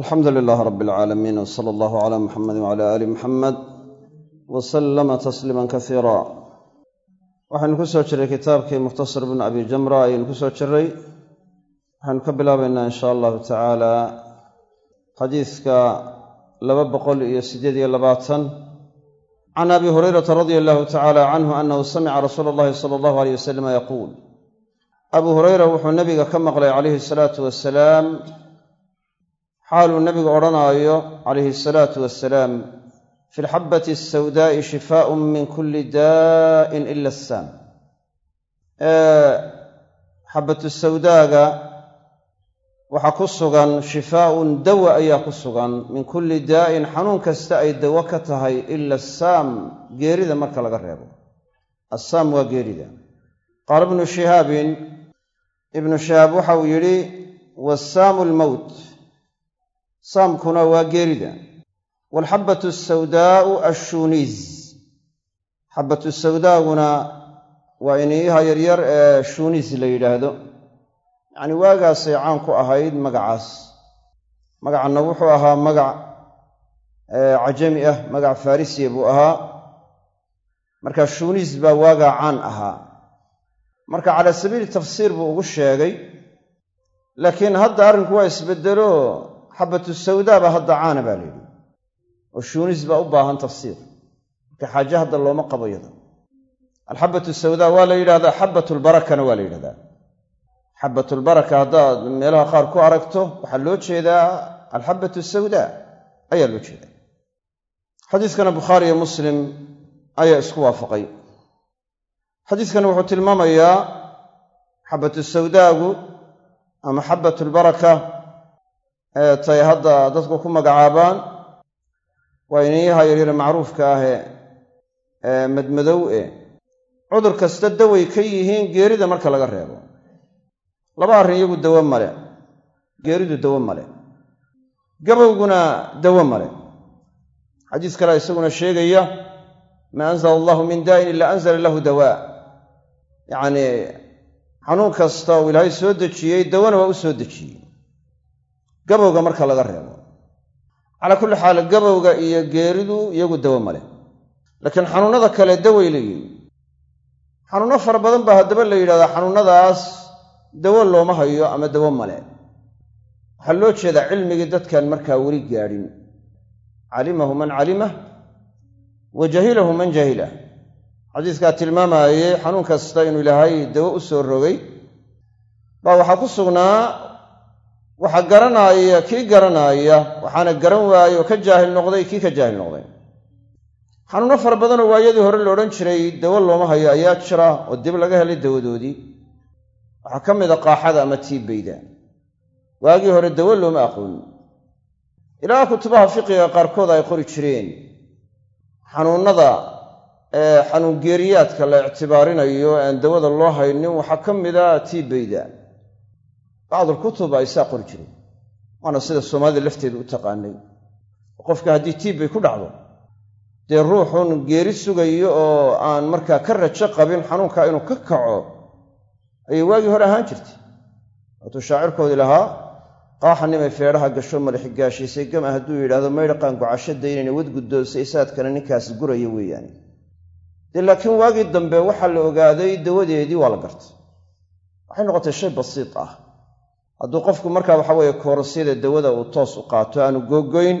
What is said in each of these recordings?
alxamdu lilaah rab alcaalamiin w sala allahu cala muxamedi wcala aali muxamed wa sallama tasliiman kasiira waxaynu ku soo jiray kitaabkii mukhtasar bn abi jamra ayaynu ku soo jiray. Waxaynu ka bilaabaynaa in sha allahu tacaala xadiiska laba boqol iyo siddeed iyo labaatan. Can abi hurayrata radia allahu tacala canhu anahu samica rasuula allahi sala allahu aleyh wasalam yaquul. Abuu hureyra wuxuu nabiga ka maqlay calayhi asalaatu wasalaam xaaluu nabigu odhanaayo calayhi asalaatu wasalaam fi lxabbati asawdaa'i shifaaun min kulli daa'in ila asaam xabbatu sawdaaga waxaa ku sugan shifaaun dawa ayaa ku sugan min kulli daa'in xanuun kasta ay dawo ka tahay ila asaam geerida marka laga reebo. Assaam waa geerida. Qaala ibnu shihaabin ibnu shihaab waxa uu yidhi wassaamu lmowt saamkuna waa geerida. Waalxabbatu asawdaa'u ashuuniis xabbatu sawdaaguna waa iniyaha yaryar ee shuuniis la yidhaahdo. Yacni waagaasay caan ku ahayd magacaas. Magacanna wuxuu ahaa magac cajami ah magac farisiya buu ahaa. Marka shuuniis baa waagaa caan ahaa. Marka calaa sabiili tafsiir buu ugu sheegay laakiin hadda arrinku waa isbeddelo xabbatu sawdaa baa hadda caana baa la yidhi oo shuuniis baa u baahan tafsiir marka xaaje hadda looma qabo yada alxabbatu sawdaa waa la yidhahdaa xabbatulbarakana waa la yidhahdaa xabbatulbaraka haddaad meelaha qaar ku aragto waxaa loo jeedaa alxabbatu sawdaa ayaa loo jeedaa xadiiskana bukhaari iyo muslim ayaa isku waafaqay xadiiskani wuxuu tilmaamayaa xabbatu sawdaagu ama xabbatulbaraka ee tay hadda dadku ku magacaabaan waa iniyaha yaryare macruufka ahee ee madmadow e cudur kasta daway ka yihiin geerida marka laga reebo. Laba arrin iyagu dawo male. Geeridu dawo male. Gabowguna dawo male. Xadiis kalea isaguna sheegaya maa anzala allahu min daa'in ilaa anzala lahu dawaa yacnii xanuun kasta uu ilaahay soo dejiyey dawana waa u soo dejiyey gabowga marka laga reebo. Calaa kulli xaal gabowga iyo geeridu iyagu dawo male laakiin xanuunnada kale daway leeyihiin xanuunno fara badan baa haddaba la yidhahdaa xanuunnadaas dawo looma hayo ama dawo male waxaa loo jeedaa cilmigii dadkan markaa weli gaadhin. Calimahu man calimah wa jahilahu man jahilah xadiiskaa tilmaamaayey xanuun kasta inuu ilaahay dawo u soo rogay baa waxaa ku sugnaa waxa garanaaya kii garanaaya waxaana garan waaye oo ka jaahil noqday kii ka jaahil noqday. Xanuunno fara badanoo waayadii hore la odhan jiray dawo looma hayo ayaa jira oo dib laga helay dawadoodii. Waxaa ka mid a qaaxada ama tiibayda waagii hore dawo looma aqoon. Ilaa kutubaha fiqiga qaarkood ay qori jireen. Xanuunnada ee xanuungeeriyaadka la ictibaarinayo aan dawada loo haynin waxaa ka mid a tiibayda bacdulkutub ay saa qori jireen waana sida soomaalida lafteedu u taqaanay qofka haddii tiibbay ku dhacdo dee ruuxun geeri sugayo oo aan markaa ka rajo qabin xanuunkaa inuu ka kaco ayay waagii hore ahaan jirtay waatuu shaacirkoodii lahaa qaaxanimay feedhaha gasho madaxi gaashiisay gama hadduu yidhaahdo maydhaqaan gocasho daynayna wadguddoonsay isaadkana ninkaasi guraya weeyaane dee laakiin waagii dambe waxaa la ogaaday dawadeedii waa la gartay waxay noqotay shay basiid ah hadduu qofku markaa waxa weeye koorosyada dawada uu toos u qaato aanu googoyn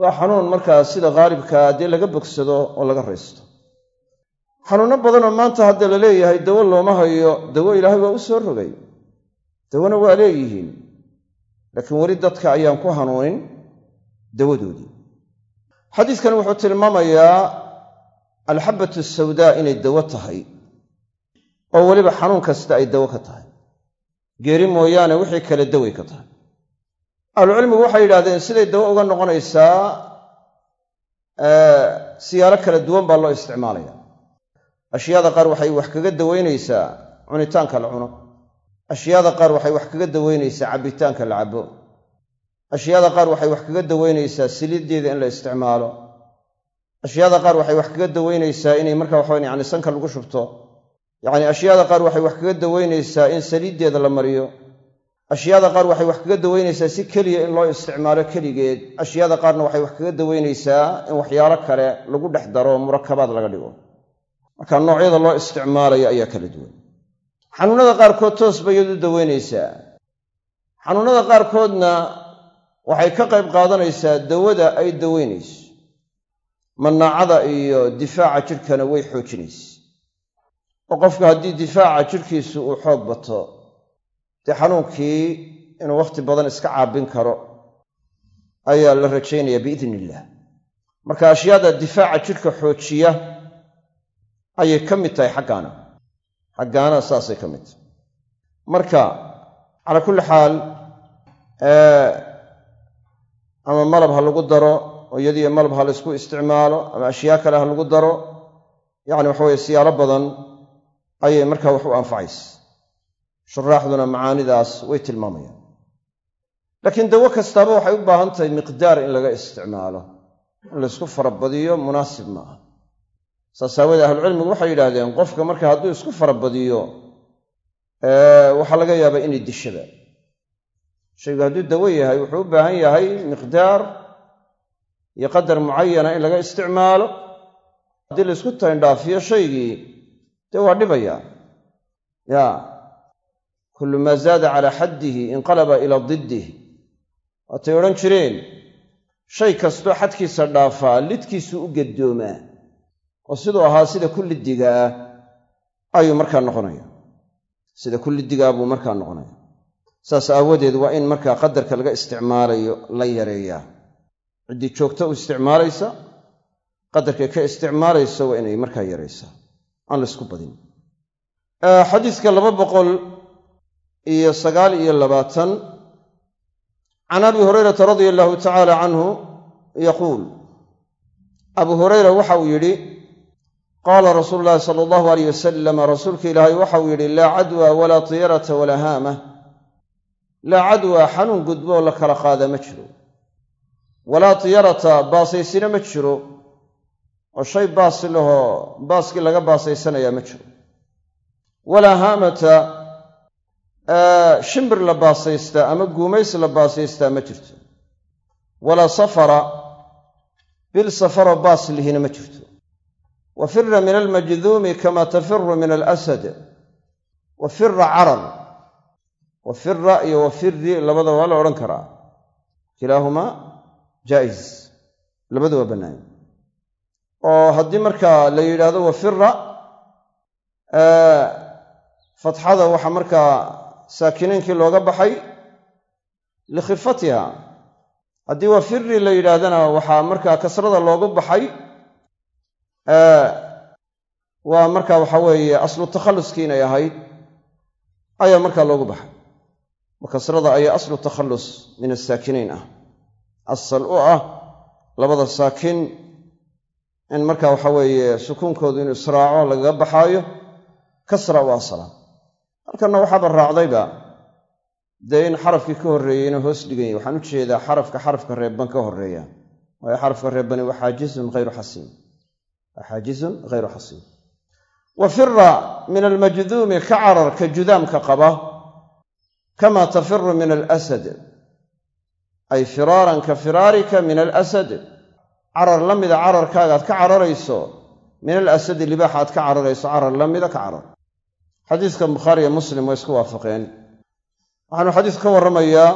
waa xanuun markaa sida khaalibkaa dee laga bogsado oo laga raysto. Xanuunno badanoo maanta hadda la leeyahay dawo looma hayo dawo ilaahay waa u soo rogay. Dawona waa leeyihiin laakiin weli dadka ayaan ku hanuunin dawadoodii. Xadiiskani wuxuu tilmaamayaa alxabbatu sawdaa inay dawo tahay oo weliba xanuun kasta ay dawo ka tahay geeri mooyaane wixii kale daway ka tahay ahlucilmigu waxay yidhahdeen siday dawo uga noqonaysaa siyaalo kala duwan baa loo isticmaalaya. Ashyaada qaar waxay wax kaga dawaynaysaa cunitaanka la cuno. Ashyaada qaar waxay wax kaga dawaynaysaa cabbitaanka la cabbo. Ashyaada qaar waxay wax kaga dawaynaysaa siliiddeeda in la isticmaalo. Ashyaada qaar waxay wax kaga dawaynaysaa inay marka waxawan yani sanka lagu shubto yacni ashyaada qaar waxay wax kaga dawaynaysaa in saliiddeeda la mariyo. Ashyaada qaar waxay wax kaga daweynaysaa si keliya in loo isticmaalo keligeed. Ashyaada qaarna waxay wax kaga daweynaysaa in waxyaalo kale lagu dhex daro murakabaad laga dhigo. Marka noocyada loo isticmaalayo ayaa kala duwan. Xanuunada qaarkood toos bay iyadu daweynaysaa. Xanuunada qaarkoodna waxay ka qayb qaadanaysaa dawada ay daweynayso. Manaacada iyo difaaca jidhkana way xoojinaysa oo qofka haddii difaaca jidhkiisu uu xoog bato dee xanuunkii inuu wakhti badan iska caabin karo ayaa la rajaynayaa biidn illah marka ashyaada difaaca jidhka xoojiya ayay ka mid tahay xaggaana. Xaggaana saasay ka mid. Tahay marka calaa kulli xaal ama malab ha lagu daro oo iyadiiyo malab ha laysku isticmaalo ama ashyaa kale ha lagu daro yacni waxa weye siyaalo badan ayay markaa wax u anfacaysa shuraaxduna macaanidaas way tilmaamayaan. Laakiin dawo kastaaba waxay u baahan tahay miqdaar in laga isticmaalo in laysku farabadiyo munaasib ma aha. Saas aawoodee ahlucilmigu waxay yidhaahdeen qofka marka hadduu isku farabadiyo waxaa laga yaabaa inay dishaba shaygu hadduu dawo yahay wuxuu u baahan yahay miqdaar iyo qadar mucayana in laga isticmaalo. Haddii laysku tayndhaafiyo shaygii dee waa dhibaya. Ya. Kullu maa zaada calaa xaddihi inqalaba ilaa diddih waatay odhan jireen shay kastoo xadkiisa dhaafaa lidkiisuu u gaddoomaa oo siduu ahaa sida ku liddiga ayuu markaa noqonaya. Sida ku liddigaa buu markaa noqonaya. Saas aawadeed waa in markaa qadarka laga isticmaalayo la yareeyaa ciddii joogto u isticmaalaysa qadarkay ka isticmaalayso waa inay markaa yaraysaa aan laysku badin. Xadiiska laba boqol iyo sagaal iyo labaatan can abi hurayrata radia allahu tacaala canhu yaquul. Abu hurayra waxa uu yidhi qaala rasuulu llaahi sala allahu aleyh wasalam rasuulka ilaahay waxauu yidhi laa cadwa walaa tiyarata walaa haama laa cadwa xanuun gudboo la kala qaada ma jiro. Walaa tiyarata baasaysina ma jiro oo shay baasi lahoo baaskii laga baasaysanayaa ma jiro. Walaa haamata shimbir la baasaystaa ama guumays la baasaystaa ma jirto. Walaa safara bil safaroo baas lihina ma jirto. Wa fira min almajduumi kama tafiru min alasad. Wa fira carar wa fira iyo wa firi labada waa la odhan karaa. Kilaahumaa jaa'is. Labadu waa oo haddii markaa la yidhaahdo wa fira fatxada waxaa markaa saakiniinkii looga baxay likhifatiha. Haddii waa firi la yidhaahdana waxaa markaa kasrada loogu baxay waa marka waxa weeye aslu takhalluskii inay ahayd ayaa markaa loogu baxay. Kasrada ayaa aslu takhallus min asaakiniin ah. Asal u ah labada saakin in marka waxa weeye sukuunkoodu inuu israaco lagaga baxaayo kasra u asala halkanna waxaaba raacdayba. Dee in xarafkii ka horreeyey inuu hoos dhigan yahy waxaan u jeedaa xarafka xarafka reebban ka horreeya. Waayo xarafka reebbani waa xaajizun hayru xasiin waa xaajizun hayru xasiin wa fira min almajduumi ka cararka judaamka qaba. Kama tafiru min alasad. Ay firaaran ka firaarika min alasad carar la mida cararkaagaad ka cararayso min alasadi libaaxa aad ka cararayso carar la mida ka carar. Xadiiska bukhaari iyo muslim way isku waafaqeen. Waxaanu xadiisku ka warramayaa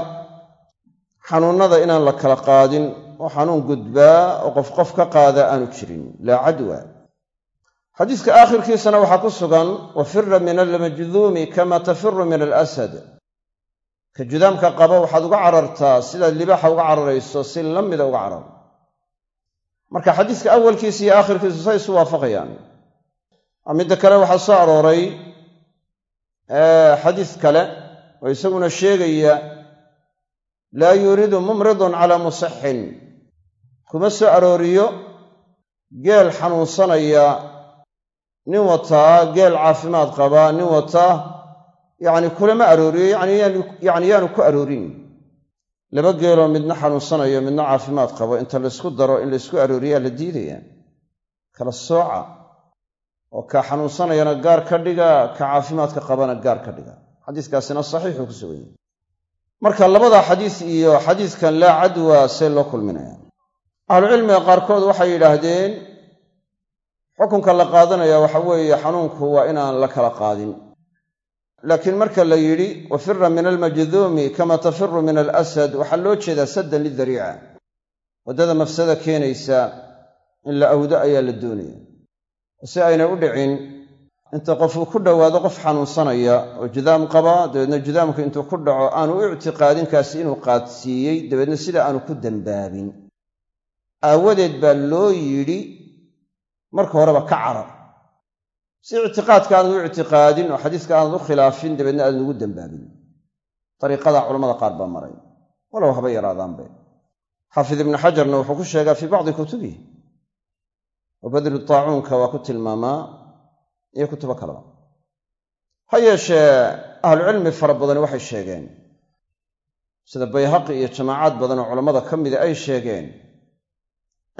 xanuunnada inaan la kala qaadin oo xanuun gudbaa oo qof qof ka qaada aanu jirin laa cadwa. Xadiiska aakhirkiisana waxaa ku sugan wa fira min almajduumi kama tafiru min alasad. Ka judaamka qaba waxaad uga carartaa sidaad libaaxa uga cararayso si la mida uga carar marka xadiiska awalkiisa iyo aakhirkiisu say isu waafaqayaan. Midda kale waxaa soo arooray xadiis kale oo isaguna sheegaya laa yuriidu mumridun calaa musixin. Kuma soo arooriyo geel xanuunsanaya nin wataa geel caafimaad qabaa nin wataa yacni kulama arooriyo yacni yaanu ku aroorin laba geeloo midna xanuunsanayo midna caafimaad qabo. Inta laysku daro in laysku arooriyaa la diidaya. Kala sooca. Oo ka xanuunsanayana gaar ka dhiga ka caafimaadka qabana gaar ka dhiga. Xadiiskaasina saxiixuu ku sugan yahy marka labada xadiis iyo xadiiskan laa cadwa see loo kulminaya. Ahlucilmiga qaarkood waxay yidhaahdeen xukunka la qaadanaya waxa weeye xanuunku waa inaan la kala qaadin laakiin marka la yidhi wafira min almajduumi kama tafiru min alasad waxaa loo jeedaa saddan lidariica waddada mafsada keenaysa in la awdo ayaa la doonaya. Si aynay u dhicin inta qofuu ku dhowaado qof xanuunsanaya oo judaam qaba dabeedna judaamku intuu ku dhaco aanu u ictiqaadin kaasi inuu qaadsiiyey dabeedna sida aanu ku dambaabin. Aawadeed baa loo yidhi marka horeba ka carar si ictiqaadka aanad u ictiqaadin oo xadiiska aanad u khilaafin dabeedna aadan ugu dambaabin. Dariiqada culamada qaar baa maray. Walow haba yaraadaanbe xaafid ibnu xajarna wuxuu ku sheegaa fii bacdi kutubihi. Oo badru taacuunka waa ku tilmaamaa iyo kutubo kaleba. Ha yeeshee ahlucilmi fara badani waxay sheegeen sida bayhaqi iyo jamaacaad badan oo culammada ka mida ay sheegeen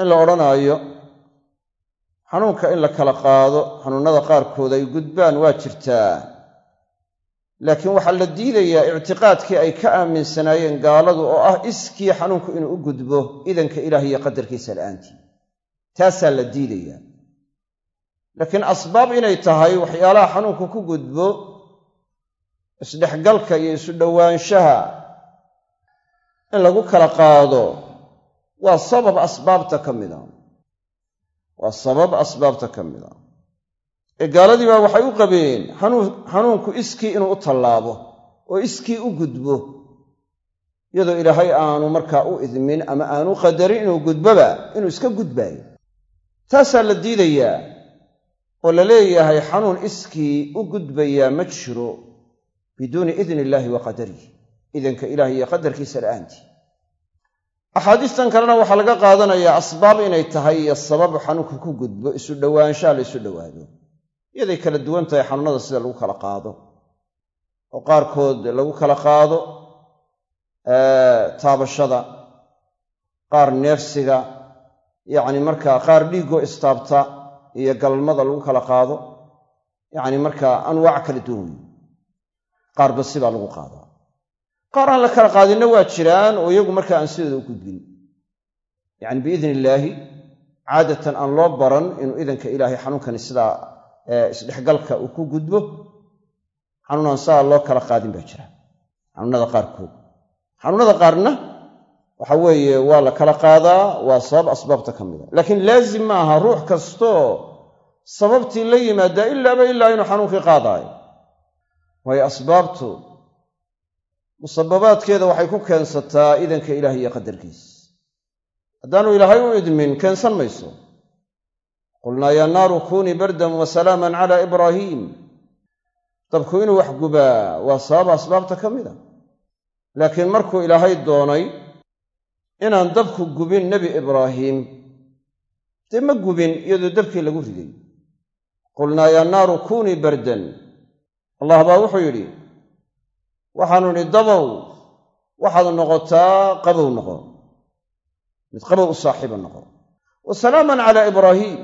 in la odhanaayo xanuunka in la kala qaado xanuunnada qaarkood ay gudbaan waa jirtaa. Laakiin waxaa la diidayaa ictiqaadkii ay ka aaminsanaayeen gaaladu oo ah iskii xanuunku inuu u gudbo idanka ilaah iyo qadarkiisa la'aantii. Taasaa la diidayaa. Laakiin asbaab inay tahay waxyaalaha xanuunku ku gudbo isdhexgalka iyo isu dhowaanshaha in lagu kala qaado waa sabab asbaabta ka mida waa sabab asbaabta ka mida ee gaaladii baa waxay u qabeen xanuunku iskii inuu u tallaabo oo iskii u gudbo iyadoo ilaahay aanu markaa u idmin ama aanu qadarin inuu gudboba inuu iska gudbaayo. Taasaa la diidayaa oo la leeyahay xanuun iskii u gudbayaa ma jiro biduuni idni illaahi wa qadarih idanka ilaah iyo qadarkiisa la'aantii axaadiistan kalena waxaa laga qaadanayaa asbaab inay tahay iyo sababu xanuunka ku gudbo isu dhowaanshaha la isu dhowaado. Iyaday kala duwan tahay xanuunada sida lagu kala qaado oo qaarkood lagu kala qaado taabashada qaar neefsiga yacni markaa qaar dhiiggoo istaabta iyo galmada lagu kala qaado yacni markaa anwaac kala duwan qaarba sibaa lagu qaadaa qaar aan la kala qaadinna waa jiraan oo iyagu markaa aan sidooda u gudbin. Yacni biidni illaahi caadatan aan loo baran inuu idanka ilaahay xanuunkani sidaa isdhexgalka uu ku gudbo xanuunaan saa loo kala qaadin baa jira. Xanuunada qaarkood. Xanuunada qaarna waxa weeye waa la kala qaadaa waa sabab asbaabta ka mida laakiin laazim ma aha ruux kastoo sababtii la yimaadaa ilaaba ilaa inuu xanuunkii qaadaayo. Waayo asbaabtu musababaadkeeda waxay ku keensataa idanka ilaah iyo qadarkiis. Haddaanu ilaahay u idmin keensan mayso. Qulnaa yaa naaru kunii bardan wa salaaman calaa ibraahiim dabku inuu wax gubaa waa sabab asbaabta ka mida laakiin markuu ilaahay doonay inaan dabku gubin nebi ibraahiim dee ma gubin iyadoo dabkii lagu riday qulnaa yaa naaru kunii bardan. Allah baa wuxuu yidhi waxaanu idhi dabow waxaad noqotaa qabow noqo mid qabow u saaxiiba noqo. Wa salaaman calaa ibraahiim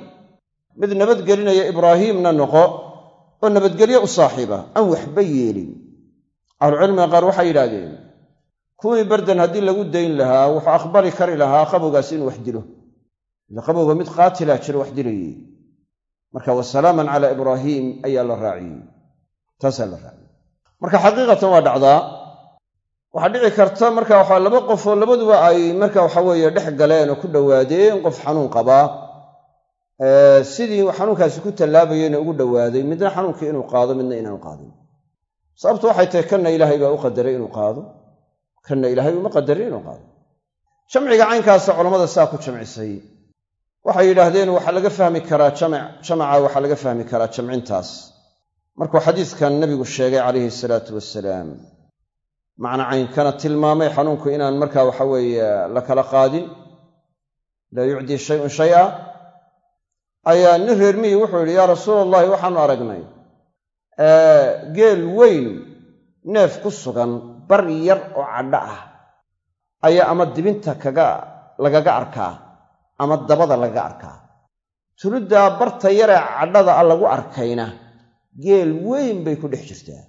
mid nabadgelinaya ibraahiimna noqo oo nabadgelyo u saaxiiba aan waxba yeelin. Ahlucilmiga qaar waxay yidhaahdeen kuwii bardan haddii lagu dayn lahaa wuxuu aqbali kari lahaa qabowgaasi inuu wax dilo. Ila qabowga mid qaatilaa jiro wax dilayey. Marka wa salaaman calaa ibraahiim ayaa la raaciyey. Taasaa la raaciyey marka xaqiiqatan waa dhacdaa. Waxaa dhici karta marka waxa laba qof oo labaduba ay marka waxa weeye dhex galeen oo ku dhowaadeen qof xanuun qabaa sidii xanuunkaasi ku tallaabayeyna ugu dhowaaday midna xanuunkii inuu qaado midna inaanu qaadin. Sababtu waxay tahay kanna ilaahay baa u qadaray inuu qaado. Kanna ilaahay uma qadarin inuu qaado. Jamciga caynkaasa culammada saa ku jamcisay. Waxay yidhaahdeen waxaa laga fahmi karaa jamaca waxaa laga fahmi karaa jamcintaas markuu xadiiskan nebigu sheegay calayhi salaatu wasalaam macna caynkana tilmaamay xanuunku inaan markaa waxa weeye la kala qaadin laa yucdii shayun shay'a ayaa nin reer miyi wuxuu yidhi yaa rasuul allahi waxaanu aragnay geel weyn neef ku sugan bar yar oo cadho ah ayaa ama dibinta kaga lagaga arkaa ama dabada lagaga arkaa. Tuluddaa barta yaree cadhada a lagu arkayna geel weyn bay ku dhex jirtaa.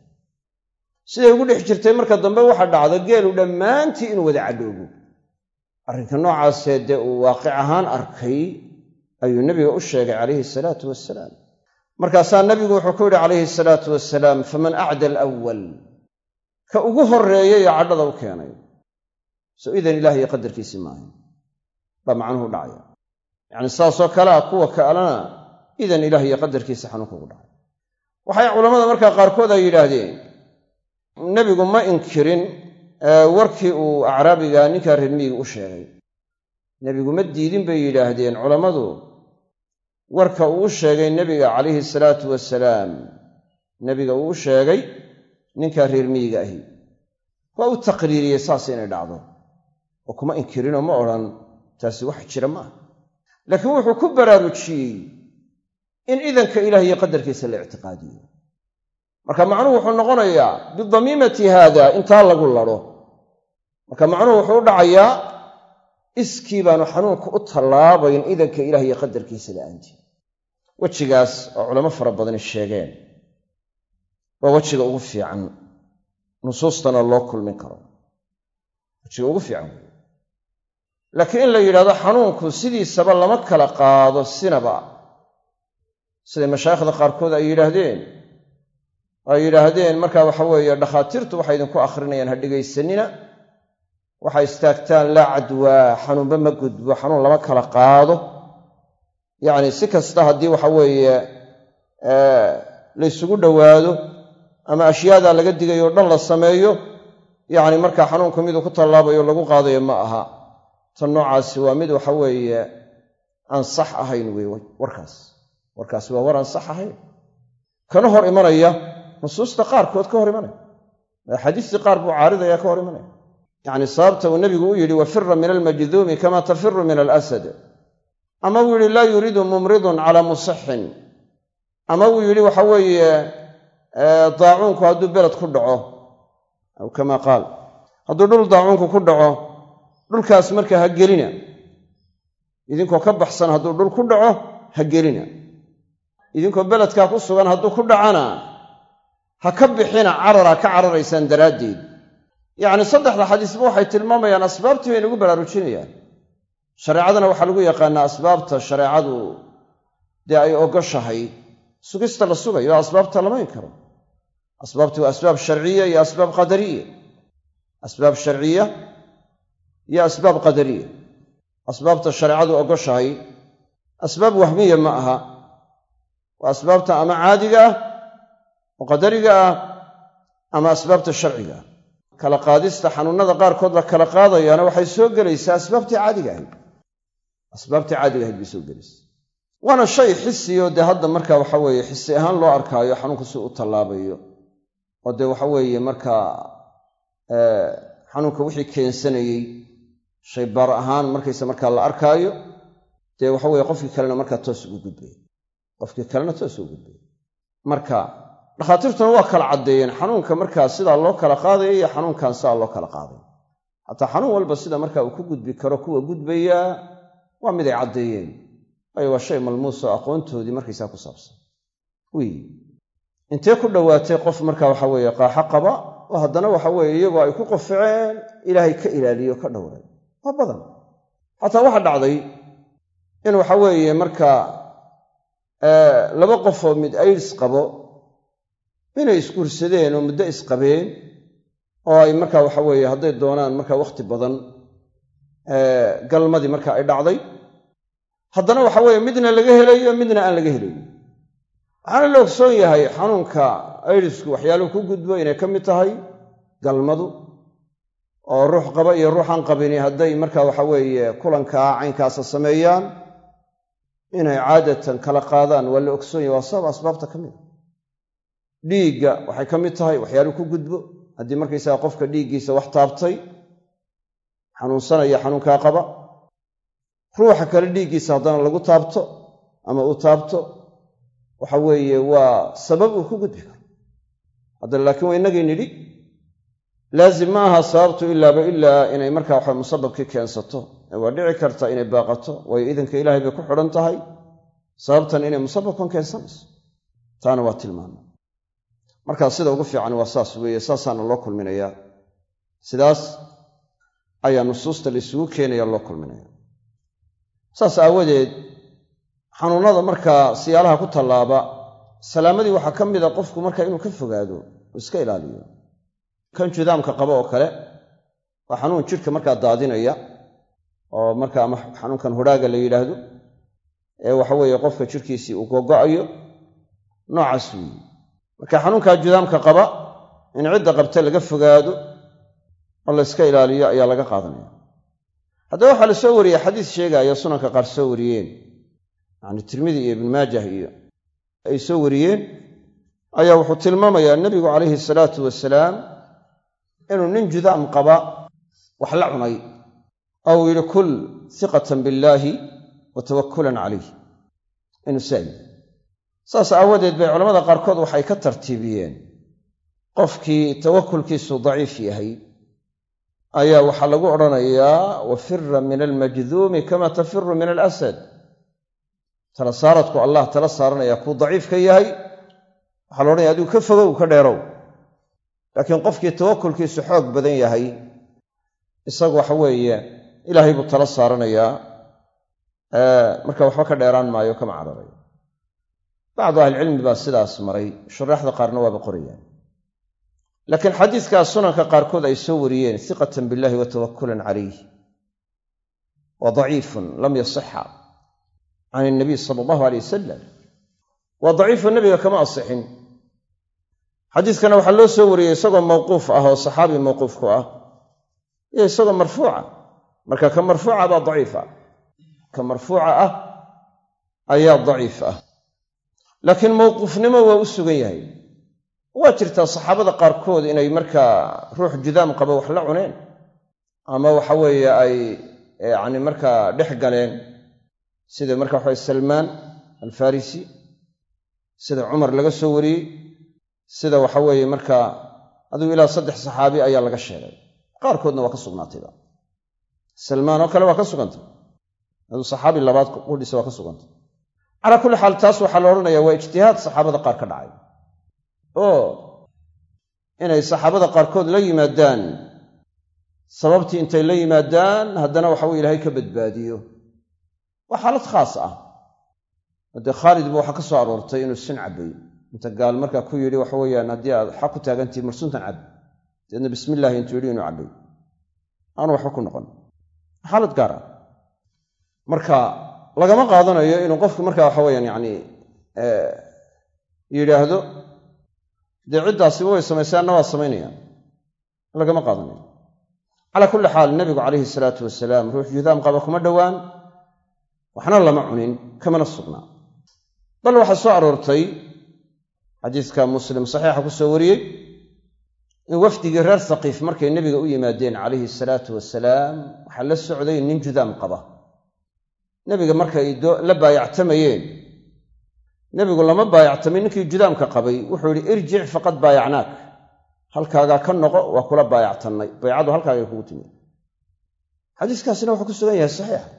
Siday ugu dhex jirtay marka dambe waxa dhacda geelu dhammaantii inuu wada cadhoobo arrinka noocaasee dee uu waaqic ahaan arkay ayuu nebiga u sheegay calayhi salaatu wasalaam markaasaa nebigu wuxuu ku yidhi calayhi salaatu wasalaam faman acda alawwal ka ugu horreeyay oo cadhada u keenay soo idan ilaah iyo qadarkiisii maaha baa macnuhu dhacaya. Yacni saasoo kale ah kuwa kalena idan ilaah iyo qadarkiisa xanuunka ugu dhacay waxay culammada markaa qaarkood ay yidhaahdeen nebigu ma inkirin warkii uu acraabiga ninkaa reermiyiga u sheegay. Nebigu ma diidin bay yidhaahdeen culammadu warka uu u sheegay nebiga calayhi salaatu wasalaam nebiga uu u sheegay ninkaa reermiyiga ahi. Waa u taqriiriyey saas inay dhacdo. Oo kuma inkirinoo ma odhan taasi wax jira ma laakiin wuxuu ku baraarujiyey in idanka ilaah iyo qadarkiisa la ictiqaadiyo. Marka macnuhu wuxuu noqonayaa bidamiimati haada intaa lagu ladho marka macnuhu wuxuu u dhacayaa iskii baanu xanuunka u tallaabayn idanka ilaah iyo qadarkiisa la'aantii. Wejigaas oo culamo fara badani sheegeen waa wejiga ugu fiican nusuustana loo kulmin karo. Wejiga ugu fiican laakiin in la yidhahdo xanuunku sidiisaba lama kala qaado sinaba siday mashaayikhda qaarkood ay yidhaahdeen. Ay yidhaahdeen marka waxa weeye dhakhaatiirtu waxay idinku akhrinayaan ha dhegaysanina waxay istaagtaan laa cadwaa xanuunba ma gudbo xanuun lama kala qaado. Yacni si kasta haddii waxa weeye laysugu dhowaado ama ashyaadaa laga digayo dhan la sameeyo yacni markaa xanuunku miduu ku tallaabayo lagu qaadayo ma aha. Tan noocaasi waa mid waxa weeye aan sax ahayn wey warkaas warkaasi waa war aan sax ahayn. Kana hor imanaya nusuusta qaarkood ka hor imanaya. Axaadiistii qaar buu caaridaya ka hor imanaya. Yacni sababta uu nebigu u yidhi wafira min almajduumi kama tafiru min alasad. Ama wuu yidhi laa yuriidu mumridun calaa musixin. Ama wuu yidhi waxa weeye daacuunku hadduu beled ku dhaco. Aw kama qaal hadduu dhul daacuunku ku dhaco dhulkaas markaa ha gelina. Idinkoo ka baxsan hadduu dhul ku dhaco ha gelina idinkoo beledkaa ku sugan hadduu ku dhacana ha ka bixina carara ka cararaysaan daraaddeed. Yacni saddexda xadiisba waxay tilmaamayaan asbaabtii bay nagu baraarujinayaan shareecadana waxaa lagu yaqaanaa asbaabta shareecadu dee ay ogoshahay sugista la sugayo asbaabta lama inkaro asbaabtu waa asbaab sharciya iyo asbaab qadariya. Asbaab sharciya iyo asbaab qadariya. Asbaabta shareecadu ogoshahay asbaab wahmiya ma aha waa asbaabta ama caadiga ah oo qadariga ah ama asbaabta sharciga. Ah kala qaadista xanuunada qaarkood la kala qaadayaana waxay soo gelaysaa asbaabtii caadiga ahayd. Asbaabtii caadiga ahayd bay soo gelaysaa waana shay xisiyo dee hadda marka waxa weeye xisi ahaan loo arkaayo xanuunku si u tallaabayo. Oo dee waxa weeye markaa xanuunka wixii keensanayey shay baar ahaan markaysa markaa la arkaayo dee waxa weye qofkii kalena markaa toos ugu gudbaya qofkii kalena toos ugu gudbaya marka dhakhaatiirtuna waa kala caddeeyeen. Xanuunka markaa sidaa loo kala qaadaya iyo xanuunkan sidaa loo kala qaadaya. Hataa xanuun walba sida marka uu ku gudbi karo kuwa gudbayaa waa mid ay caddeeyeen. Waayo waa shay malmuus oo aqoontoodii markaysaa ku saabsan. Wy intee ku dhowaatay qof marka waxa weeye qaaxo qaba? Oo haddana waxa weeye iyagoo ay ku qofaceen ilaahay ka ilaaliyo ka dhowray. Waa badan. Xataa waxa dhacday in waxa weeye marka laba qofoo mid aids qabo inay isguursadeen oo muddo isqabeen oo ay marka waxa weeye hadday doonaan marka wakhti badan galmadii marka ay dhacday. Haddana waxa weeye midna laga helayo midna aan laga helayo waxaana la ogsoon yahay xanuunka aidisku waxyaaluhu ku gudbo inay ka mid tahay galmadu oo ruux qaba iyo ruuxaan qabini hadday marka waxa weeye kulankaa caynkaasa sameeyaan inay caadatan kala qaadaan waa la ogsoon yahay waa sabab asbaabta ka mid a. Dhiigga waxay ka mid tahay waxyaaluhu ku gudbo. Haddii markaysaga qofka dhiiggiisa wax taabtay xanuunsanaya xanuunkaa qaba ruuxa kale dhiiggiisa haddana lagu taabto ama uu taabto waxa weeye waa sabab uu ku gudbi karo. Haddana laakiin waa innagii nidhi laazim ma aha sababtu ilaaba ilaa inay markaa waxa musababkii keensato ee waa dhici karta inay baaqato waayo idanka ilaahay bay ku xidhan tahay sababtan inay musababkan keensanayso. Taana waa tilmaama. Markaa sida ugu fiican waa saas weeye saasaana loo kulminayaa sidaas ayaa nusuusta la isugu keenaya loo kulminaya. Saas aawadeed xanuunnada markaa siyaalaha ku tallaaba salaamadii waxaa ka mida qofku marka inuu ka fogaado iska ilaaliyo kan judaamka qaba oo kale waa xanuun jidhka markaa daadinaya oo marka ama xanuunkan hudhaaga la yidhaahdo ee waxaweeye qofka jidhkiisii uu gogo'ayo noocaas weeye. Marka xanuunkaa judaamka qaba in cidda qabta laga fogaado oo la yska ilaaliyo ayaa laga qaadanaya. Haddaba waxaa la soo wariyey xadiis sheegaya sunanka qaar soo wariyeen yacni tirmidi iyo ibnu maajah iyo ay soo wariyeen ayaa wuxuu tilmaamayaa nebigu calayhi salaatu wasalaam inuu nin judaam qaba wax la cunay oo uu yidhi kul hiqatan billaahi wa tawakkulan calayh inuu saa saas aawadeed bay culamada qaarkood waxay ka tartiibiyeen. Qofkii tawakulkiisu daciif yahay ayaa waxaa lagu odhanayaa wafira min almajduumi kama tafiru min alasad. Tala saaradku allah tala saaranaya kuu daciifka yahay. Waxaa la odhanaya adigu ka fogow ka dheerow laakiin qofkii tawakulkiisu xoog badan yahay isagu waxa weeye ilaahay buu tala saaranayaa marka waxba ka dheeraan maayo kama cararayo. Bacdu ahlicilmi baa sidaas maray shuraaxda qaarna waaba qorayaan. Laakiin xadiidkaa sunanka qaarkood ay soo wariyeen hiqatan billahi wa tawakkulan calayh waa daciifun lam yasixa can inabiy sala allahu aleyh wasalam waa daciifo nebiga kama asixin xadiiskana waxaa loo soo wariyey isagoo mawquuf ah oo saxaabi mawquufku ah iyo isagoo marfuuca. Marka ka marfuuca baa daciif ah ka marfuuca ah ayaa daciif ah. Laakiin mawquufnimo waa u sugan yahay. Waa jirtaa saxaabada qaarkood inay markaa ruux judaam qaba wax la cuneen ama waxa weeye ay yacni markaa dhex galeen. Sida marka waxawe salmaan alfarisi sida cumar laga soo wariyey sida waxa weeye markaa adigu ilaa saddex saxaabi ayaa laga sheegay. Qaarkoodna waa ka sugnaatayba salmaan oo kale waa ka sugantay. Aduu saxaabi labaad qudhisa waa ka sugantay. Calaa kulli xaal taas waxaa la odhanayaa waa ijtihaad saxaabada qaar ka dhacay. Oo inay saxaabada qaarkood la yimaadaan sababtii intay la yimaadaan haddana waxaweye ilaahay ka badbaadiyo. Waa xaalad khaas ah. Dee khaalid ba waxaa ka soo aroortay inuu sin cabbay inta gaal markaa ku yidhi waxa weeyaan haddii aad xaq ku taagantihi marsuntan cab deedna bismillaahi intuu yidhi inuu cabbay. Aanu waxba ku noqon. Xaalad gaar ah. Marka lagama qaadanayo inuu qofku markaa waxa weyaan yacni yidhaahdo dee ciddaasiba way samaysay waa samaynayaan. Lagama qaadanayo. Calaa kulli xaal nebigu calayhi salaatu wasalaam ruux judaam qaba kuma dhowaan waxna lama cunin kamana sugnaa. Bal waxaa soo aroortay xadiiska muslim saxiixa ku soo wariyey in wafdigii reer saqiif markay nebiga u yimaadeen calayhi salaatu wasalaam waxaa la socday nin judaam qaba. Nebiga markay la baayactamayeen. Nebigu lama baayactamay ninkii judaamka qabay wuxuu yidhi irjic faqad baayacnaak. Halkaagaa ka noqo waa kula baayactannay. Baycadu halkaagay kugu timi xadiiskaasina wuxuu ku sugan yahay saxiixa.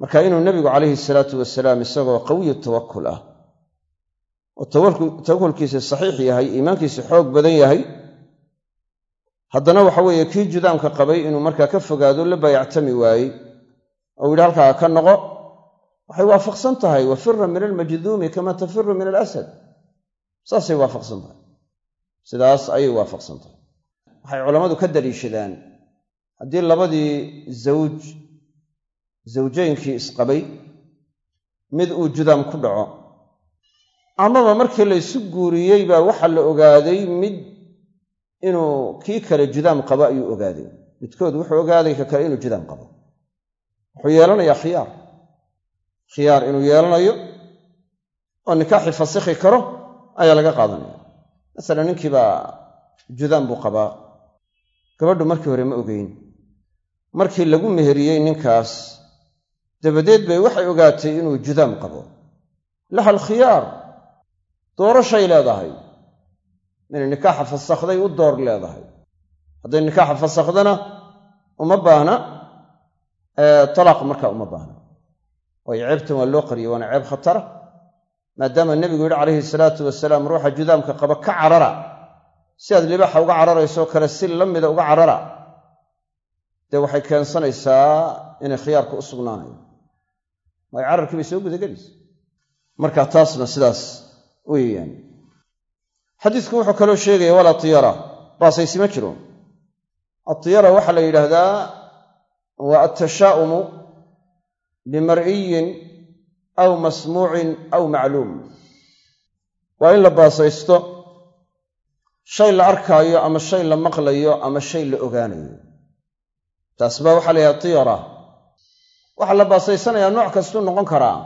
Marka inuu nebigu calayhi salaatu wasalaam isagoo qawiyu tawakul ah oo tawakulkiisa saxiix yahay iimaankiisa xoog badan yahay haddana waxa weeye kii judaamka qabay inuu markaa ka fogaado la baayactami waayey oo yidhi halkaaga ka noqo. Waxay waafaqsan tahay wafira min almajduumi kama tafiru min alasad. Saasay waafaqsan tahay. Sidaas ayay waafaqsan tahay. Waxay culammadu ka daliishadaan haddii labadii zawj zawjaynkii isqabay mid uu judaam ku dhaco amaba markii laysu guuriyey baa waxaa la ogaaday mid inuu kii kale judaam qabo ayuu ogaaday. Midkood wuxuu ogaaday ka kale inuu judaam qabo. Wuxuu yeelanayaa khiyaar. Khiyaar inuu yeelanayo oo nikaaxii fasikhi karo ayaa laga qaadanaya. Masalan ninkiibaa judaam buu qabaa. Gabadhu markii hore ma ogeyn. Markii lagu meheriyey ninkaas dabadeed bay waxay ogaatay inuu judaam qabo. Laha alkhiyaar doorashay leedahay. Inay nikaaxa fasakhday u door leedahay. Hadday nikaaxa fasakhdana uma baahna talaaq markaa uma baahna. Waayo ceebtan waa loo qariyey waana ceeb khatara maadaama nebigu yidhi calayhi salaatu wasalaam ruuxa judaamka qaba ka carara. Si aad libaaxa uga cararaysoo kale si la mida uga carara. Dee waxay keensanaysaa inay khiyaarka u sugnaanayo. Waayo cararkii bay soo gudagelaysa marka taasna sidaas weeyaan. Xadiisku wuxuu kaloo sheegaya walaa tiyara. Baasaysi ma jiro. Atiyara waxaa la yidhaahdaa waa altashaa'umu bimar'iyin aw masmuucin aw macluum. Waa in la baasaysto shay la arkaayo ama shay la maqlayo ama shay la ogaanayo. Taas baa waxaa la yidhaha tiyara waxaa la baasaysanayaa nooc kastuu noqon karaa.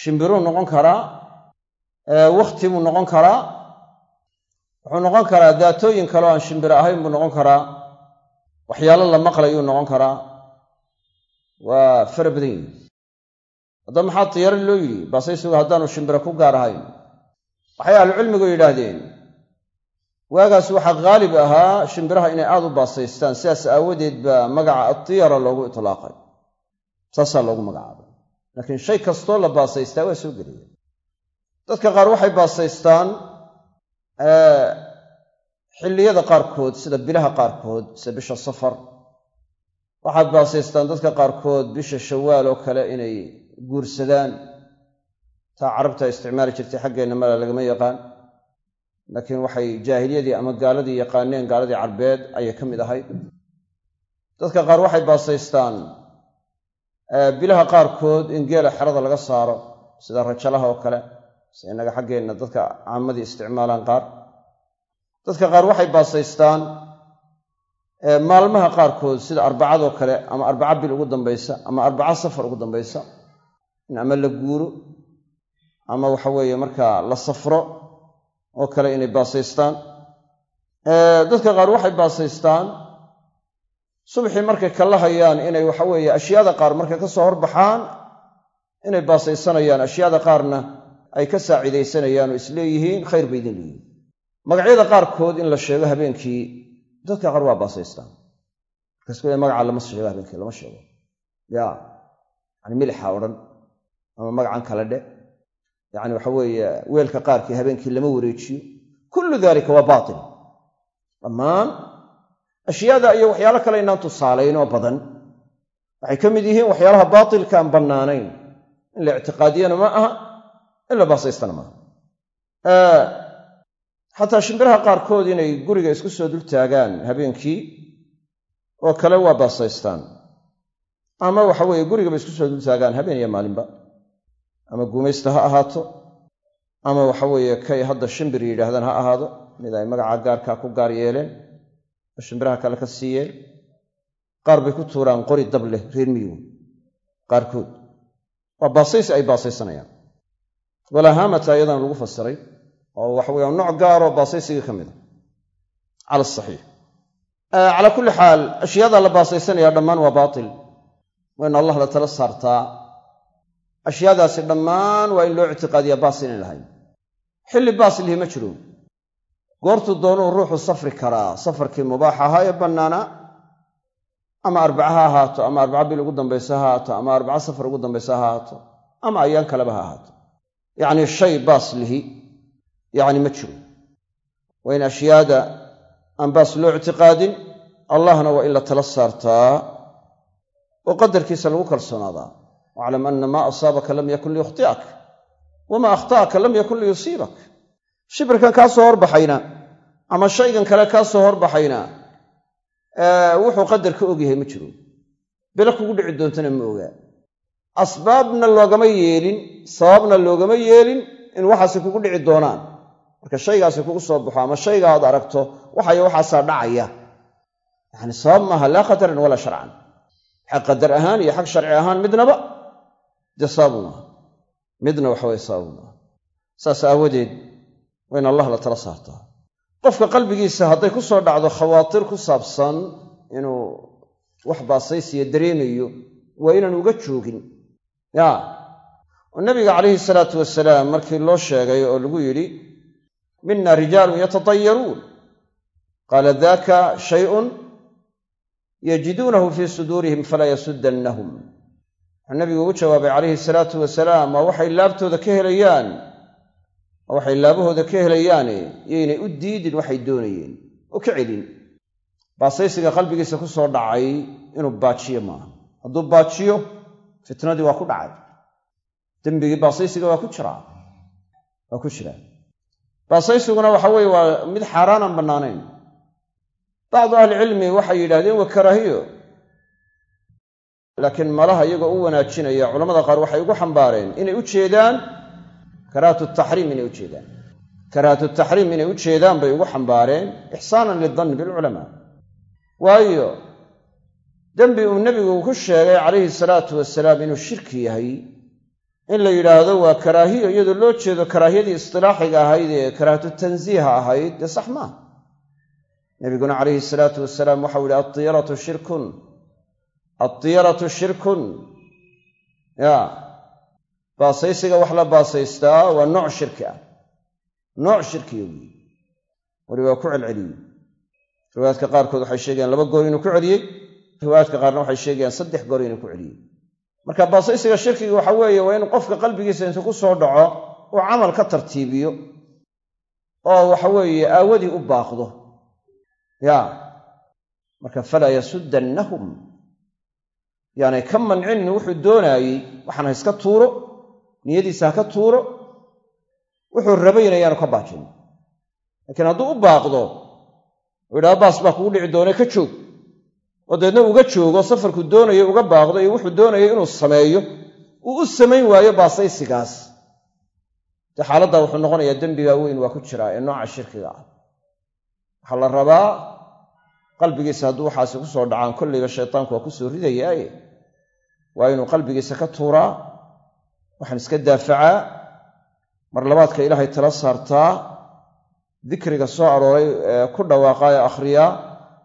Shimbiruu noqon karaa wakhti buu noqon karaa. Wuxuu noqon karaa daatooyin kaleo aan shimbiro ahayn buu noqon karaa. Waxyaalo la maqlayuu noqon karaa. Waa fara badan yihi haddaba maxaa tiyaro loo yidhi? Baasaysigu haddaanu shimbiro ku gaar ahayn. Waxay ahlucilmigu yidhaahdeen waagaas waxaa haalib ahaa shimbiraha inay aad u baasaystaan. Sidaas aawadeed baa magaca atiyara loogu itlaaqay. Saasaa loogu magacaabay. Laakiin shay kastoo la baasaystaa waa soo gelaya dadka qaar waxay baasaystaan xilliyada qaarkood sida bilaha qaarkood sida bisha safar. Waxaad baasaystaan dadka qaarkood bisha shawaal oo kale inay guursadaan. Taa carabta isticmaali jirtay xaggeenna mala lagama yaqaan laakiin waxay jaahiliyadii ama gaaladii yaqaaneen gaaladii carbeed ayay ka mid ahayd dadka qaar waxay baasaystaan bilaha qaarkood in geela xerada laga saaro sida rajalaha oo kale si innaga xaggeenna dadka caamadii isticmaalaan qaar dadka qaar waxay baasaystaan maalmaha qaarkood sida arbacadoo kale ama arbaca bil ugu dambaysa ama arbaca safar ugu dambaysa in ama la guuro ama waxa weeye markaa la safro oo kale inay baasaystaan. Dadka qaar waxay baasaystaan subxii markay kala hayaan inay waxa weeye ashyaada qaar markay ka soo horbaxaan inay baasaysanayaan ashyaada qaarna ay ka saaciidaysanayaan oo isleeyihiin khayr bay idin leeyihiin magacyada qaarkood in la sheego habeenkii dadka qaar waa baasaystaan. Markaas ku magaca lama sheego habeenkii lama sheego. Ya yani milixa odhan ama magacan kale dhe. Yani waxa weeye weelka qaarkii habeenkii lama wareejiyo. Kullu dalika waa baatil. Dhammaan ashyaada iyo waxyaalo kale inaan tusaalayn oo badan waxay ka mid yihiin waxyaalaha baatilka aan bannaanayn. In la ictiqaadiyana ma aha in baasaystana maaha. Xataa shimbiraha qaarkood inay guriga isku soo dul taagaan habeenkii oo kale waa baasaystaan. Ama waxa weeye gurigaba isku soo dul taagaan habeen iyo maalinba. Ama guumaysta ha ahaato. Ama waxa weeye kay hadda shimbir yidhaahdaan ha ahaado mid ay magaca gaarkaa ku gaar yeeleen oo shimbiraha kale ka siiyeen qaar bay ku tuuraan qori dab leh reer miyigu qaarkood. Waa baasaysi ay baasaysanayaan walahaamata iyadana lagu fasiray oo waxa weya nooc gaaroo baasaysiga ka mid a cala asaxiix calaa kulli xaal ashyaada la baasaysanaya dhammaan waa baatil. Waa in allah la tala saartaa. Ashyaadaasi dhammaan waa in loo ictiqaadiyaa baas inayn lahayn. Xilli baas lihi ma jiro. Goortuu doonuu ruuxu safri karaa safarkii mubaax ahaa ee bannaanaa ama arbaca ha ahaato ama arbaca bil ugu dambaysa ha ahaato ama arbaca safar ugu dambaysa ha ahaato ama ayaan kaleba ha ahaato yacnii shay baas lihi. Yacni ma jiro. Waa in ashyaada aan baas loo ictiqaadin allahna waa in la tala saartaa oo qadarkiisa lagu kalsoonaadaa. Waclam anna maa asaabaka lam yakun liyukhti'ak wamaa akhta'aka lam yakun liyusiibak. Shibirkan kaa soo horbaxayna ama shaygan kale kaa soo horbaxayna wuxuu qadar ka ogyahay ma jiro. Bilo kugu dhici doontana ma ogaa asbaabna loogama yeelin sababna loogama yeelin in waxaasi kugu dhici doonaan. Marka shaygaasi kugu soo baxo ama shayga aad aragto waxayo waxaasaa dhacaya. Yacni sabab maaha laa qadaran walaa sharcan. Xag qadar ahaan iyo xag sharci ahaan midnaba dee sababu maaha. Midna waxaweye sababu maaha. Saas aawadeed waa in allah la tala saartaa qofka qalbigiisa hadday ku soo dhacdo khawaatir ku saabsan inuu wax baasaysiya dareemayo waa inaan uga joogin ya. Oo nabiga calayhi salaatu wasalaam markii loo sheegay oo lagu yidhi mina rijaalun yatatayaruun qaala daka shayun yajiduunahu fii suduurihim falaa yasudannahum wuxuu nabigu ugu jawaabay calayhi salaatu wasalaam waa waxay laabtooda ka helayaan? Waa waxay laabahooda ka helayaane? Yaynay u diidin waxay doonayeen. Oo ka celin. Baasaysiga qalbigiisa ku soo dhacay inuu baajiyo maaha. Hadduu baajiyo fitnadii waa ku dhacay dembigii baasaysiga waa ku jiraa waa ku jiraa baasaysiguna waxa weeye waa mid xaaraan aan bannaanayn bacdu ahlicilmi waxay yidhahdeen waa karaahiyo laakiin malaha iyagoo u wanaajinaya culamada qaar waxay ugu xambaareen inay u jeedaan karaahatu taxriim inay u jeedaan karaahatu taxriim inay u jeedaan bay ugu xambaareen ixsaanan lidanni bilculamaa waayo dembi uu nebigu ku sheegay calayhi salaatu wasalaam inuu shirki yahay. In la yidhaahdo waa karaahiyo iyadoo loo jeedo karaahiyadii istilaaxiga ahayd ee karaahatu tansiiha ahayd dee sax maa nebiguna calayhi salaatu wasalaam waxau yihi adiyaratu shirkun addiyaratu shirkun. Ya baasaysiga wax la baasaystaa waa nooc shirki ah. Nooc shirkiya weyi weli waa ku celceliyey. Riwaayaadka qaarkood waxay sheegayaan laba goor inuu ku celiyey riwaayaadka qaarna waxay sheegayaan saddex goor inuu ku celiyey. Marka baasaysiga shirkiga waxa weeye waa in qofka qalbigiisa intuu ku soo dhaco uu camal ka tartiibiyo oo waxa weeye aawadii u baaqdo. Ya marka falaa yasuddannahum yaanay ka mancinin wuxuu doonaayey waxaan ha iska tuuro niyadiisa ha ka tuuro wuxuu rabayna yaanu ka baajin laakiin hadduu u baaqdo uu yidhaha baas baa kugu dhici doone ka joog oo deedna uga joogo safarku doonayo uga baaqdo iyo wuxuu doonayo inuu sameeyo. Uu u samayn waayo baasaysigaas. Dee xaaladdaa wuxuu noqonayaa dembigaa weyn waa ku jiraa ee nooca shirkiga ah. Waxaa la rabaa qalbigiisa hadduu waxaasi ku soo dhacaan kollayba shaytaanku waa ku soo ridayaaye. Waa inuu qalbigiisa ka tuuraa waxaan iska daafacaa mar labaadka ilaahay tala saartaa dikriga soo arooray ee ku dhawaaqaa ee akhriyaa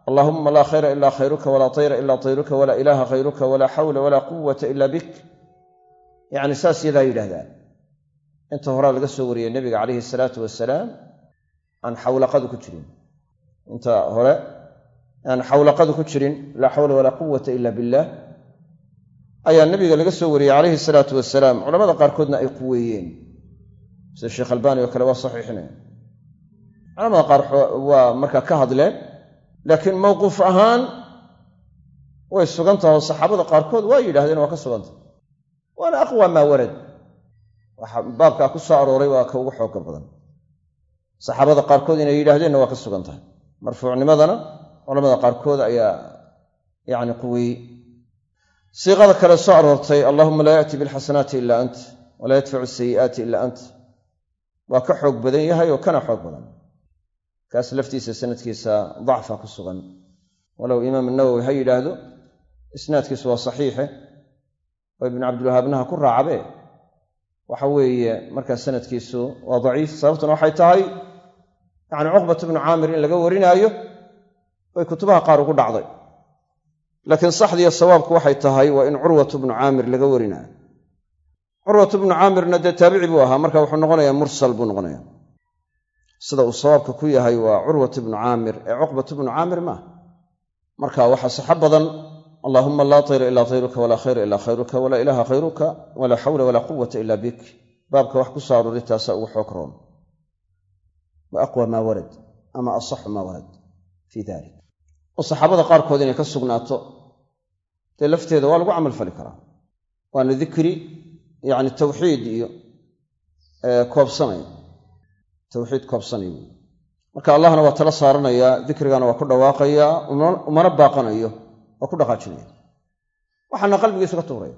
allahuma laa khayra ilaa khayruka walaa tayra ilaa tayruka walaa ilaaha khayruka walaa xawla walaa quwata ila bik. Yacni saas yadaa yidhahdaa. Inta horaa laga soo wariyey nebiga calayhi salaatu wasalaam aan xawlaqadu ku jirin. Inta hore aan xawlaqadu ku jirin laa xawla walaa quwata ila billaah ayaa nebiga laga soo wariyey calayhi salaatu wasalaam culamada qaarkoodna ay quweeyeen. Sida sheekh albaani oo kale waa saxiixinaya. Culamada qaar laakiin mowquuf ahaan way sugan tahay oo saxaabada qaarkood waa yidhahdeen waa ka sugantah waana aqwa maa warad baabkaa ku soo arooray waa ka ugu xooga badan. Saxaabada qaarkood inay yidhaahdeenna waa ka sugan tahay marfuucnimadana culamada qaarkood ayaa yacni quweeyey siiqada kale soo aroortay allahuma laa yaati bilxasanaati ila ant walaa yadfacu sayi'aati ila ant. Waa ka xoog badan yahay oo kana xoog badan kaas laftiisa sanadkiisa dacfa ku sugan. Walow imaam nawowi ha yidhaahdo isnaadkiisu waa saxiixe oo ibnu cabdilwahaabnaha ku raacabe. Waxa weeye markaa sanadkiisu waa daciif sababtuna waxay tahay yacni cuqbat bnu caamir in laga warinaayo bay kutubaha qaar ugu dhacday. Laakiin saxdiiyo sawaabku waxay tahay waa in curwatu bnu caamir laga warinaayo. Curwatu bnu caamirna dee taabici buu ahaa marka wuxuu noqonayaa mursal buu noqonaya sida uu sawaabka ku yahay waa curwat bnu caamir. Ee cuqbat bnu caamir maaha marka waxaa saxo badan allaahuma laa tayra ilaa tayruka walaa khayra ilaa khayruka walaa ilaaha khayruka walaa xawla walaa quwata ila bik. Baabka wax ku soo arooray taasaa ugu xoog roon. Wa maa warad ama asaxu maa warad fii dalik oo saxaabada qaarkood inay ka sugnaato dee lafteeda waa lagu camal fali karaa. Waana dikri yacni tawxiid iyo koobsanaya tawxiid koobsanaya wey marka allahna waa tala saaranayaa dikrigana waa ku dhawaaqayaa umana baaqanayo waa ku dhaqaajinaya. Waxaana qalbigiisu ka tuuraya.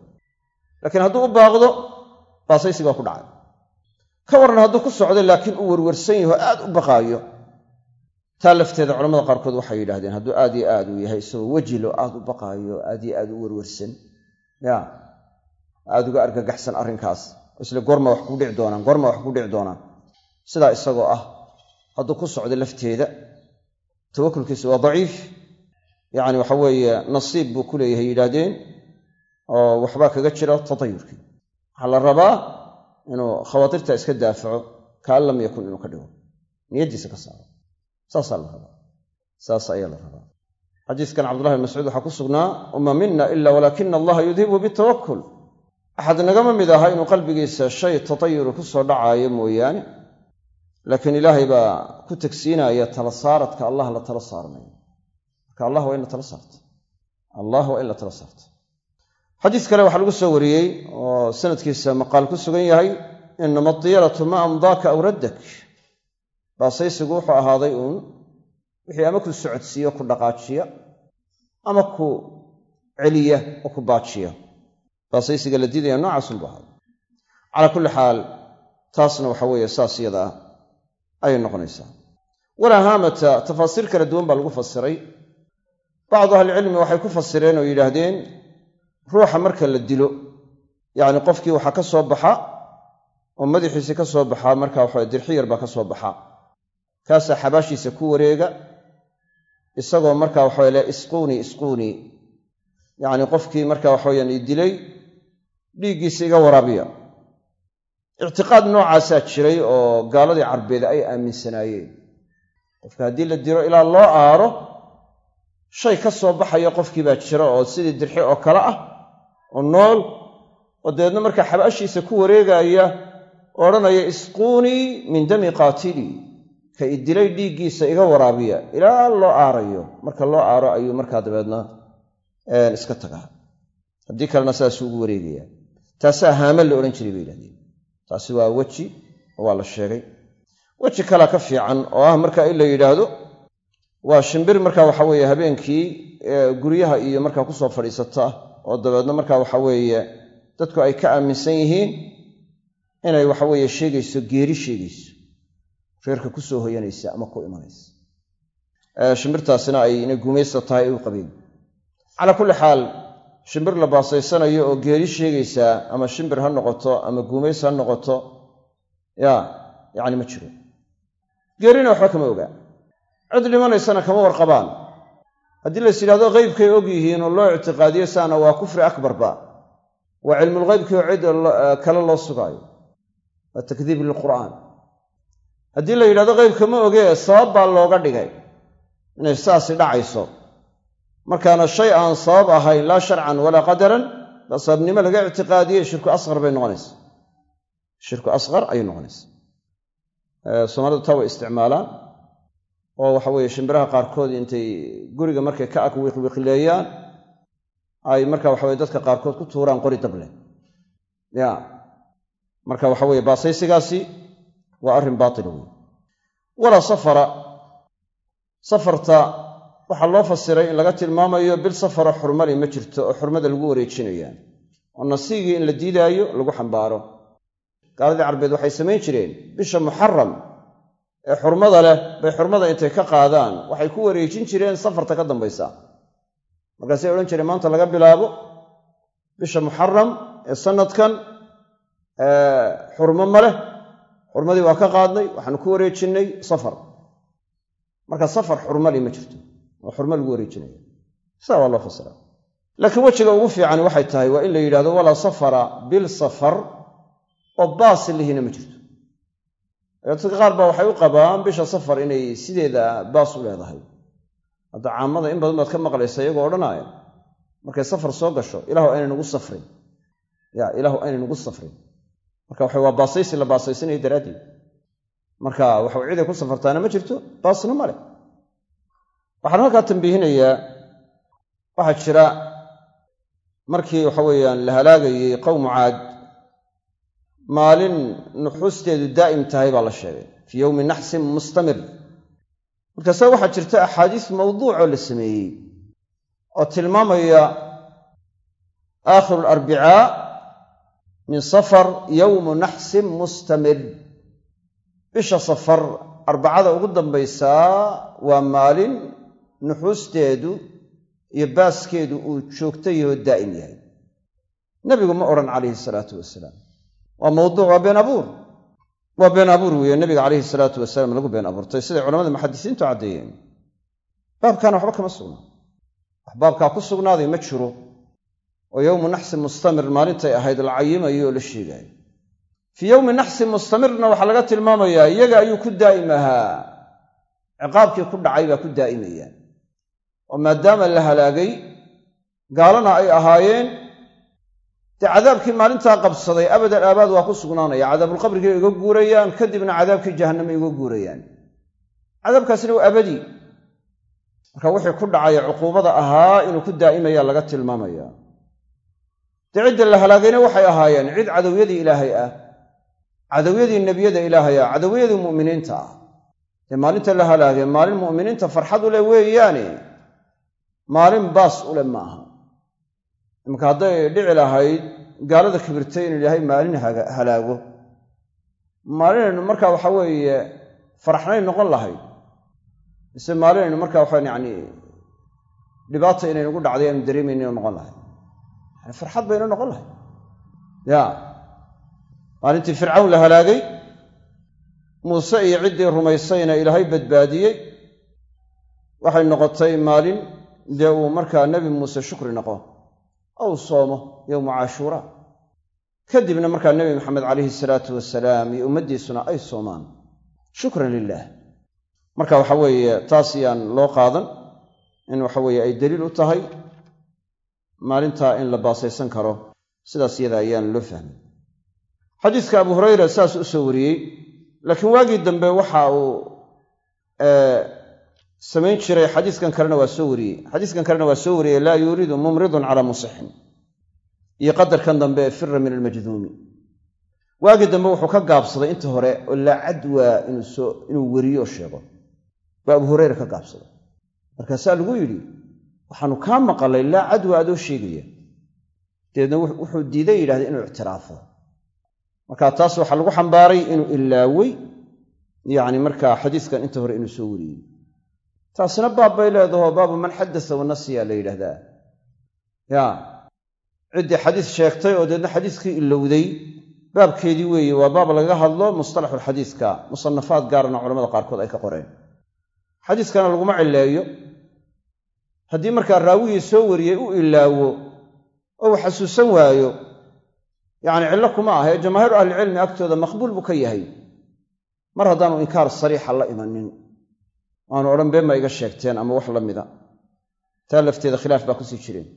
Laakiin hadduu u baaqdo baasaysi baa ku dhacay. Ka waran hadduu ku socdo laakiin uu werwersan yaho aad u baqaayo. Taa lafteeda culamada qaarkood waxay yidhahdeen hadduu aad iyo aad uu yahay isagoo wejilo aad u baqaayo aad iyo aad u werwersan ya aad uga argagaxsan arrinkaas isle goorma wax kugu dhici doonaan goorma wax kugu dhici doonaan sidaa isagoo ah hadduu ku socdo lafteeda. Tawakulkiisa waa daciif. Yacni waxa weeye nasiib buu ku leeyahay yidhaahdeen oo waxbaa kaga jira tatayurkii waxaa la rabaa inuu khawaatirta iska daafaco kaan lam yakun inuu ka dhigo. Niyaddiisa ka saaro. Saasaa la rabaa. Saas ayaa la rabaa. Xadiiskan cabdullahi bin mascuud waxaa ku sugnaa uma mina ila walaakina allaha yudhibu bitawakul axad nagama mid aha inuu qalbigiisa shay tatayuru ku soo dhacaayo mooyaane laakiin ilaahay baa ku tagsiinaya tala saaradka allah la tala saaranayo marka allah waa in la tala saarta allah waa in la tala saarta xadiis kale waxaa lagu soo wariyey oo sanadkiisa maqaal ku sugan yahay inama diyaratu ma amdaaka aw raddak baasaysigu wuxuu ahaaday uun wixii ama ku socodsiiyo ku dhaqaajiya ama ku celiya oo ku baajiya. Baasaysiga la diidaya noocaasunbu ahaaday. Calaa kulli xaal taasna waxa weeye saas iyada ah ayay noqonaysaa. Walaa haamata tafaasiir kala duwan baa lagu fasiray. Bacdu ahlicilmi waxay ku fasireen oo yidhaahdeen ruuxa marka la dilo yacni qofkii waxaa ka soo baxa oo madaxiisii ka soo baxaa marka waxa dirxi yar baa ka soo baxa. Kaasaa xabaashiisa ku wareega isagoo marka waxaa le isquuni isquuni. Yacni qofkii marka waxaweyaan i dilay dhiiggiisa iga waraabiya ictiqaad noocaasaa jiray oo gaaladii carbeed ay aaminsanaayeen. Qofka haddii la dilo ilaa loo aaro shay ka soo baxaya qofkii baa jira oo sidii dirxi oo kale ah oo nool oo dabeedna markaa xabaashiisa ku wareegaya oo odhanaya isquunii min dami qaatilii ka i dilay dhiiggiisa iga waraabiya. Ilaa loo aarayo. Marka loo aaro ayuu markaa dabeedna iska tagaa. Haddii kalena saasuu ugu wareegaya taasaa haama la odhan jiray bay yidhahdeen taasi waa weji waa la sheegay. Weji kalea ka fiican oo ah marka in la yidhaahdo waa shimbir marka waxa weeye habeenkii guryaha iyo markaa ku soo fadhiisata oo dabeedna marka waxa weeye dadku ay ka aaminsan yihiin inay waxaweeye sheegayso geeri sheegayso reerka ku soo hoyanaysa ama ku imanaysa. Shimbirtaasina ay inay gumaysta tahay ay u qabeen calaa kulli xaal shimbir la baasaysanayo oo geeri sheegaysaa ama shimbir ha noqoto ama guumays ha noqoto ya yacni ma jiro. Geerina waxba kama ogaa cid dhimanaysana kama warqabaan. Haddii lays yidhahdo qeybkay og yihiin oo loo ictiqaadiyo saana waa kufri akbarba waa cilmulghaybkii oo cid kale loo sugaayo. Waa takdiib lilqur'aan. Haddii la yidhahdo qeybka ma ogee sabab baa looga dhigay. Inay saasi dhacayso markaana shay aan sabab ahayn laa sharcan walaa qadaran sababnimo laga ictiqaadiyey shirku asqar bay noqonaysa shirku asqar ayay noqonaysa soomaalidu taa way isticmaalaan oo waxa weeye shimbiraha qaarkood intay guriga markay ka ag wiqwiqleeyaan ay marka waxaweye dadka qaarkood ku tuuraan qori dable ya marka waxa weye baasaysigaasi waa arrin baatil wey walaa safara safarta waxaa loo fasiray in laga tilmaamayo bil safaro xurmali ma jirto oo xurmada lagu wareejinayaan oo nasiigii in la diidaayo lagu xambaaro. Gaaladii carbeed waxay samayn jireen bisha muxaram ee xurmada leh bay xurmada intay ka qaadaan. Waxay ku wareejin jireen safarta ka dambaysa. Markaasay odhan jireen maanta laga bilaabo bisha muxaram ee sanadkan xurmo ma leh. Xurmadii waa ka qaadnay waxaanu ku wareejinnay safar. Marka safar xurmali ma jirto oo xurmo lagu wareejinaya sidaa waa loo fasira laakiin wejiga ugu fiican waxay tahay waa in la yidhahdo walaa safara bil safar oo baasi lihina ma jirto. Dadka qaar baa waxay u qabaan bisha safar inay sideeda baas u leedahay. Hadda caamada in badan baad ka maqlaysa iyagoo odhanaaya markay safar soo gasho ilaahu ayna nugu safrin. Ya ilaahu ayna nugu safrin. Marka waxa waa baasaysi la baasaysanayo daraaddeed. Marka waxau ciday ku safartaana ma jirto baasna ma leh waxaan halkaa tambiihinayaa waxaa jira markii waxa weeyaan la halaagayey qowmu caad maalin nuxuusteedu daa'im tahay baa la sheegay fii yowmi naxsin mustamir. Markaase waxaa jirta axaadiis mawduucoo la sameeyey oo tilmaamaya aakhiru alarbicaa min safar yowmu naxsin mustamir. Bisha safar arbacada ugu dambaysaa waa maalin nuxuusteedu iyo baaskeedu uu joogto yahoo daa'im yahay. Nebigu ma odhan calayhi salaatu wasalaam. Waa mawduuc waa been abuur. Waa been abuur weeye nebiga calayhi salaatu wasalaam lagu been abuurtay. Siday culamada muxadisiintu caddeeyeen. Baabkaana waxba kama sugnaa wax baabkaa ku sugnaaday ma jiro. Oo yowmu naxsin mustamir maalintay ahayd la cayimayo oo la sheegaayo. Fii yowmi naxsin mustamirna waxaa laga tilmaamayaa iyaga ayuu ku daa'im ahaa. Ciqaabkii ku dhacay baa ku daa'imaya oo maadaama la halaagay gaalana ay ahaayeen dee cadaabkii maalintaa qabsaday abadal aabaad waa ku sugnaanaya. Cadaabulqabrigay iga guurayaan kadibna cadaabkii jahannama iga guurayaan. Cadaabkaasina waa abadi. Marka wixii ku dhacaya cuquubada ahaa inuu ku daa'imaya laga tilmaamaya. Dee cidda la halaagayna waxay ahaayeen cid cadowyadii ilaahay ah cadowyadii nebiyada ilaahay ah cadowyadii mu'miniinta ah. Dee maalinta la halaagay maalin mu'miniinta farxad u leh weeyaane maalin baas u leh maaha. Imanka hadday dhici lahayd gaalada kibirtay inu ilaahay maalin halaago. Maalinaynu markaa waxa weeye faraxnayn noqon lahayd. Mise maalinaynu markaa waxaan yacni dhibaata inaynugu dhacday aanu dareemaynin noqon lahay yani farxad baynu noqon lahay ya. Maalintii fircawn la halaagay. Muuse iyo ciddii rumaysayna ilaahay badbaadiyey. Waxay noqotay maalin dee uu markaa nebi muuse shukri noqo ou soomo yowma cashuura kadibna markaa nebi maxamed calayhi salaatu wasalaam iyo ummaddiisuna ay soomaan. Shukran lilah marka waxa weeye taas yaan loo qaadan in waxa weeye ay daliil u tahay maalintaa in la baasaysan karo. Sidaas iyada ayaan loo fahmay xadiiska abu hurayra saas u soo wariyey laakiin waagii dambe waxa uu samayn jiray xadiiskan kalena waa soo wariyey. Xadiiskan kalena waa soo wariyey laa yuriidu mumridun calaa musixin. Iyo qadarkan dambe fira min almajduumi waagii dambe wuxuu ka gaabsaday inta hore oo laa cadwaa inuu weriyo sheego. Baa abu hurayra ka gaabsaday. Markaasaa lagu yidhi waxaanu kaa maqalay laa cadwa adoo sheegaya. Dabeedna wuxuu diiday yidhahda inuu ictiraafo. Marka taas waxaa lagu xambaaray inuu ilaawey yacni markaa xadiiskan inta hore inuu soo wariyey taasina baab bay leedaho baabu man xadasa wanasiya la yidhahdaa ya. Ciddii xadiis sheegtay oo deedna xadiiskii ilowday baabkeedii weeye waa baab lagaga hadlo mustalaxulxadiiska musanafaad gaarana culamada qaarkood ay ka qoreen. Xadiiskana laguma cileeyo haddii markaa raawigii soo wariyey u ilaawo oo uu xasuusan waayo yacni cillo kuma ah ee jamaahiiru ahlicilmi agtooda maqbuul buu ka yahay. Mar haddaanu inkaar sariixa la imanin aanu odhan been baa iga sheegteen ama wax la mida taa lafteeda khilaaf baa ku sii jireen.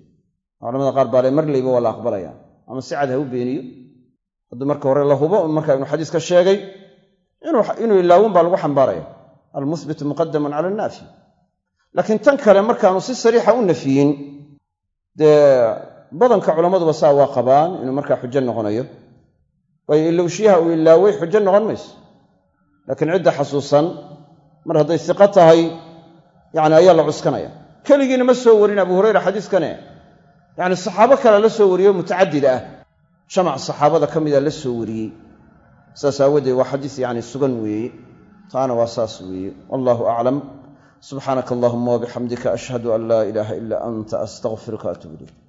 Culamada qaar baa le marleyba waa la aqbalaya ama si cad ha u beeniyo. Hadduu marka hore la hubo markaa inuu xadiiska sheegay inuu ilaawun baa lagu xambaaraya. Almuhbitu muqadamun cala annaafi. Laakiin tan kale markaanu si sariixa u nafiyin dee badanka culammaduba saa waa qabaan inuu markaa xujo noqonayo. Waayo ilowshiyaha uu ilaaway xujo noqon mayso. Laakiin cidda xasuusan mar hadday siqo tahay yacni ayaa la cuskanaya. Keligiina ma soo warin abu hurayra xadiiskane. Yacni saxaabo kale la soo wariyey mutacadid ah. Jamac saxaabada ka mida la soo wariyey. Saas aawadeed waa xadiis yacni sugan weeye. Taana waa saas weeye. Wallahu aclam subxaanaka allahuma wabixamdika ashhadu an laa ilaaha ilaa anta astaqfiruka atuub ilayk